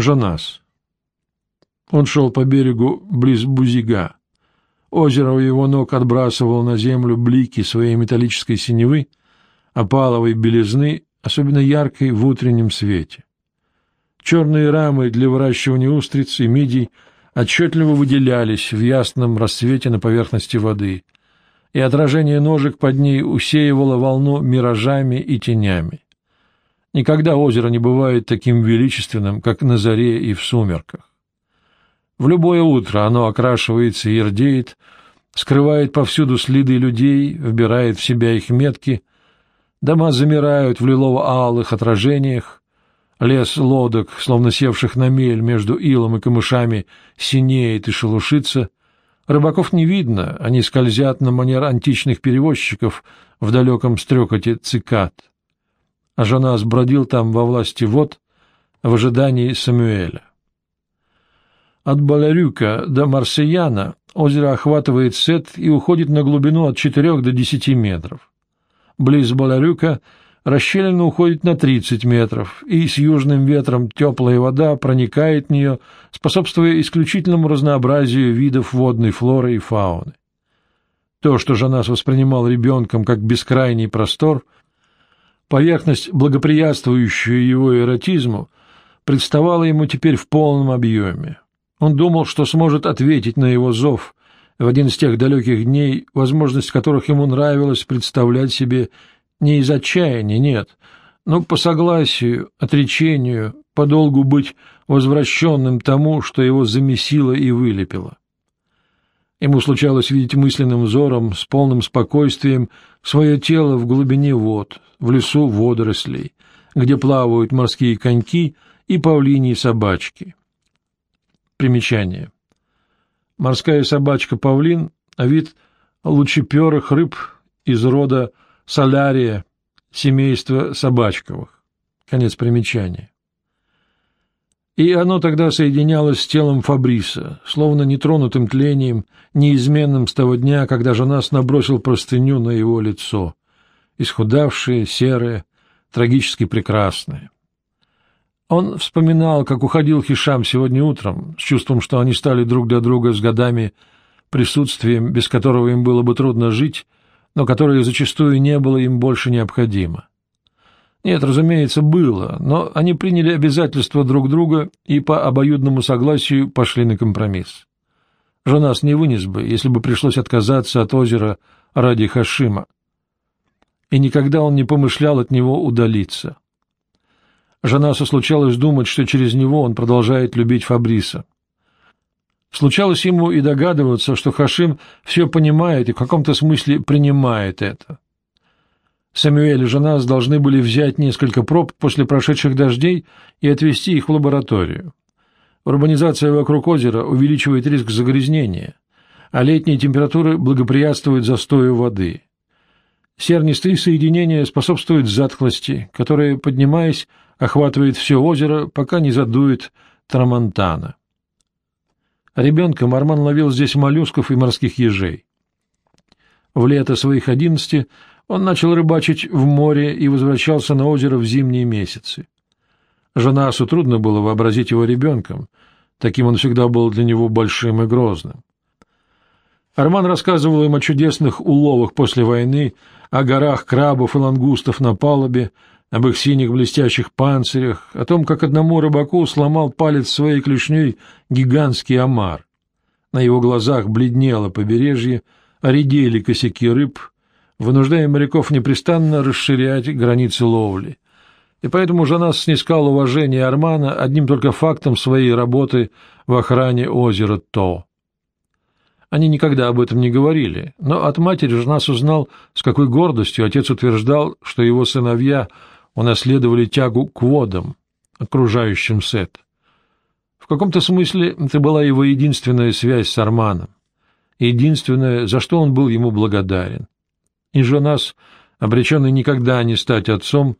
Жонас. Он шел по берегу близ Бузига. Озеро у его ног отбрасывало на землю блики своей металлической синевы, опаловой белизны, особенно яркой в утреннем свете. Черные рамы для выращивания устриц и мидий отчетливо выделялись в ясном рассвете на поверхности воды, и отражение ножек под ней усеивало волну миражами и тенями. Никогда озеро не бывает таким величественным, как на заре и в сумерках. В любое утро оно окрашивается и рдеет, скрывает повсюду следы людей, вбирает в себя их метки, дома замирают в лилово-алых отражениях, лес лодок, словно севших на мель между илом и камышами, синеет и шелушится, рыбаков не видно, они скользят на манер античных перевозчиков в далеком стрекоте цикад а жена сбродил там во власти вод в ожидании Самуэля. От Балярюка до Марсияна озеро охватывает Сет и уходит на глубину от 4 до 10 метров. Близ Балярюка расщелина уходит на 30 метров, и с южным ветром теплая вода проникает в нее, способствуя исключительному разнообразию видов водной флоры и фауны. То, что Жанас воспринимал ребенком как бескрайний простор — Поверхность, благоприятствующая его эротизму, представала ему теперь в полном объеме. Он думал, что сможет ответить на его зов в один из тех далеких дней, возможность которых ему нравилось представлять себе не из отчаяния, нет, но по согласию, отречению, по долгу быть возвращенным тому, что его замесило и вылепило. Ему случалось видеть мысленным взором, с полным спокойствием, свое тело в глубине вод, в лесу водорослей, где плавают морские коньки и павлиньи собачки. Примечание. Морская собачка-павлин — вид лучеперых рыб из рода солярия, семейства собачковых. Конец примечания и оно тогда соединялось с телом Фабриса, словно нетронутым тлением, неизменным с того дня, когда Жанас набросил простыню на его лицо, исхудавшее, серое, трагически прекрасное. Он вспоминал, как уходил Хишам сегодня утром, с чувством, что они стали друг для друга с годами присутствием, без которого им было бы трудно жить, но которое зачастую не было им больше необходимо. Нет, разумеется, было, но они приняли обязательства друг друга и по обоюдному согласию пошли на компромисс. Жанас не вынес бы, если бы пришлось отказаться от озера ради Хашима. И никогда он не помышлял от него удалиться. Жанасу случалось думать, что через него он продолжает любить Фабриса. Случалось ему и догадываться, что Хашим все понимает и в каком-то смысле принимает это. Самюэль и жена должны были взять несколько проб после прошедших дождей и отвезти их в лабораторию. Урбанизация вокруг озера увеличивает риск загрязнения, а летние температуры благоприятствуют застою воды. Сернистые соединения способствуют затхлости, которая, поднимаясь, охватывает все озеро, пока не задует трамонтана. Ребенком Арман ловил здесь моллюсков и морских ежей. В лето своих одиннадцати он начал рыбачить в море и возвращался на озеро в зимние месяцы. Жанасу трудно было вообразить его ребенком, таким он всегда был для него большим и грозным. Арман рассказывал им о чудесных уловах после войны, о горах крабов и лангустов на палубе, об их синих блестящих панцирях, о том, как одному рыбаку сломал палец своей клешней гигантский омар. На его глазах бледнело побережье, оредели косяки рыб — вынуждая моряков непрестанно расширять границы ловли. И поэтому Жанас снискал уважение Армана одним только фактом своей работы в охране озера То. Они никогда об этом не говорили, но от матери Жанас узнал, с какой гордостью отец утверждал, что его сыновья унаследовали тягу к водам, окружающим Сет. В каком-то смысле это была его единственная связь с Арманом, единственное, за что он был ему благодарен и Жонас, обреченный никогда не стать отцом,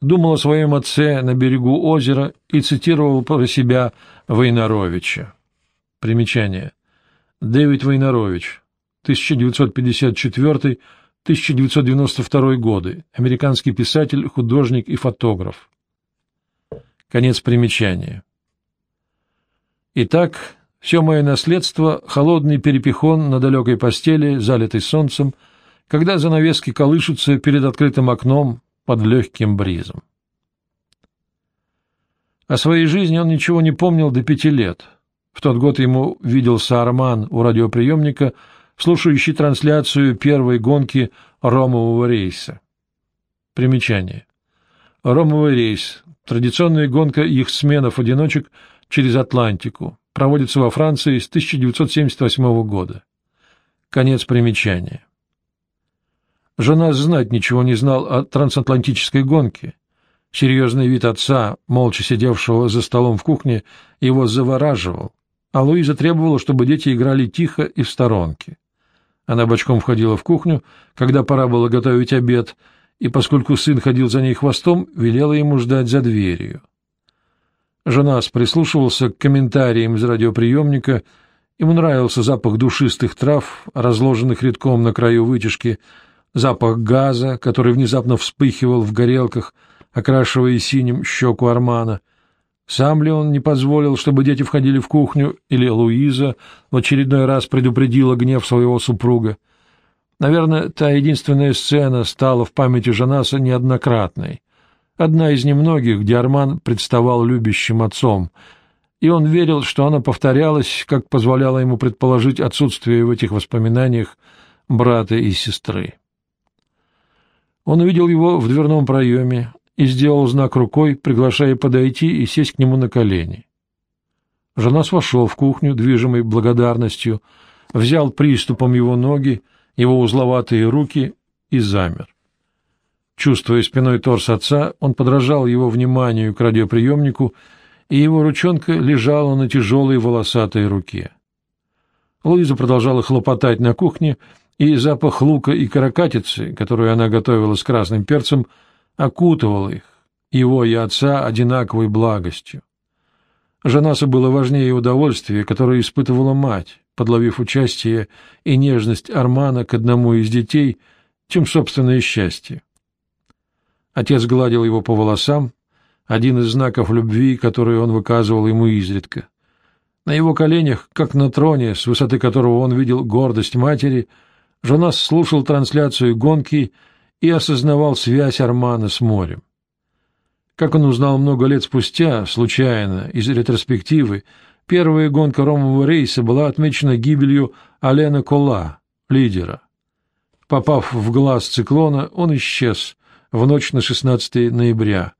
думал о своем отце на берегу озера и цитировал про себя Войнаровича. Примечание. Дэвид Войнарович, 1954-1992 годы, американский писатель, художник и фотограф. Конец примечания. Итак, все мое наследство — холодный перепихон на далекой постели, залитый солнцем, когда занавески колышутся перед открытым окном под легким бризом. О своей жизни он ничего не помнил до пяти лет. В тот год ему виделся Арман у радиоприемника, слушающий трансляцию первой гонки Ромового рейса. Примечание. Ромовый рейс – традиционная гонка их сменов-одиночек через Атлантику, проводится во Франции с 1978 года. Конец примечания. Жена знать ничего не знал о трансатлантической гонке. Серьезный вид отца, молча сидевшего за столом в кухне, его завораживал, а Луиза требовала, чтобы дети играли тихо и в сторонке. Она бочком входила в кухню, когда пора было готовить обед, и, поскольку сын ходил за ней хвостом, велела ему ждать за дверью. Женас прислушивался к комментариям из радиоприемника, ему нравился запах душистых трав, разложенных редком на краю вытяжки, запах газа, который внезапно вспыхивал в горелках, окрашивая синим щеку Армана. Сам ли он не позволил, чтобы дети входили в кухню, или Луиза в очередной раз предупредила гнев своего супруга? Наверное, та единственная сцена стала в памяти Жанаса неоднократной. Одна из немногих, где Арман представал любящим отцом, и он верил, что она повторялась, как позволяло ему предположить отсутствие в этих воспоминаниях брата и сестры. Он увидел его в дверном проеме и сделал знак рукой, приглашая подойти и сесть к нему на колени. Жанас вошел в кухню, движимой благодарностью, взял приступом его ноги, его узловатые руки и замер. Чувствуя спиной торс отца, он подражал его вниманию к радиоприемнику, и его ручонка лежала на тяжелой волосатой руке. Луиза продолжала хлопотать на кухне, и запах лука и каракатицы, которую она готовила с красным перцем, окутывал их, его и отца, одинаковой благостью. Жанасу было важнее удовольствие, которое испытывала мать, подловив участие и нежность Армана к одному из детей, чем собственное счастье. Отец гладил его по волосам, один из знаков любви, который он выказывал ему изредка. На его коленях, как на троне, с высоты которого он видел гордость матери, Жанас слушал трансляцию гонки и осознавал связь Армана с морем. Как он узнал много лет спустя, случайно, из ретроспективы, первая гонка ромового рейса была отмечена гибелью Алена Кола, лидера. Попав в глаз циклона, он исчез в ночь на 16 ноября,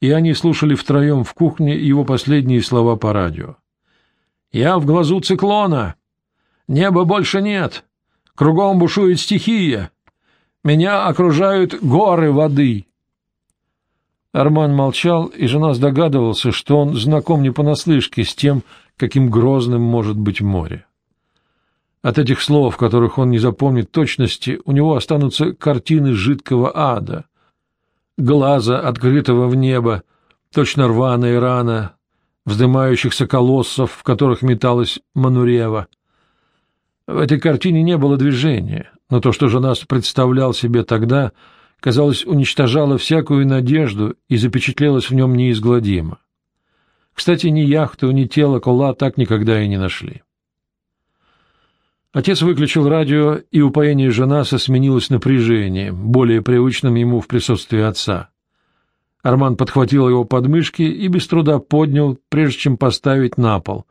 и они слушали втроем в кухне его последние слова по радио. «Я в глазу циклона! Неба больше нет! Кругом бушует стихия. Меня окружают горы воды. Арман молчал, и жена догадывался, что он знаком не понаслышке с тем, каким грозным может быть море. От этих слов, которых он не запомнит точности, у него останутся картины жидкого ада, глаза, открытого в небо, точно рваная рана, вздымающихся колоссов, в которых металась Манурева — в этой картине не было движения, но то, что Жанас представлял себе тогда, казалось, уничтожало всякую надежду и запечатлелось в нем неизгладимо. Кстати, ни яхту, ни тело Кола так никогда и не нашли. Отец выключил радио, и упоение Жанаса сменилось напряжением, более привычным ему в присутствии отца. Арман подхватил его подмышки и без труда поднял, прежде чем поставить на пол,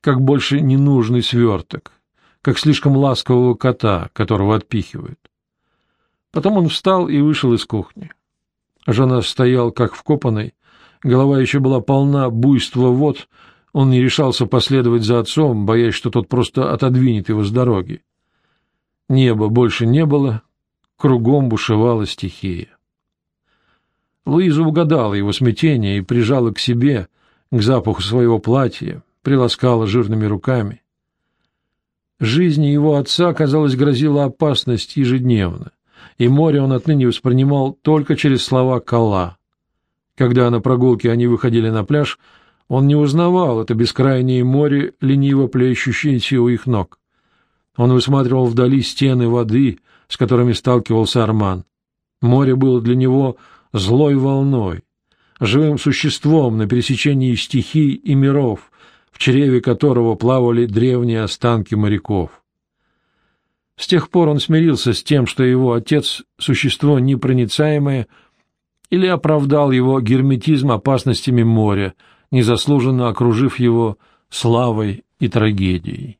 как больше ненужный сверток, как слишком ласкового кота, которого отпихивают. Потом он встал и вышел из кухни. Жена стоял как вкопанный, голова еще была полна буйства вод, он не решался последовать за отцом, боясь, что тот просто отодвинет его с дороги. Неба больше не было, кругом бушевала стихия. Луиза угадала его смятение и прижала к себе, к запаху своего платья, приласкала жирными руками. Жизни его отца, казалось, грозила опасность ежедневно, и море он отныне воспринимал только через слова Кала. Когда на прогулке они выходили на пляж, он не узнавал это бескрайнее море, лениво плещущееся у их ног. Он высматривал вдали стены воды, с которыми сталкивался Арман. Море было для него злой волной, живым существом на пересечении стихий и миров, в чреве которого плавали древние останки моряков. С тех пор он смирился с тем, что его отец — существо непроницаемое, или оправдал его герметизм опасностями моря, незаслуженно окружив его славой и трагедией.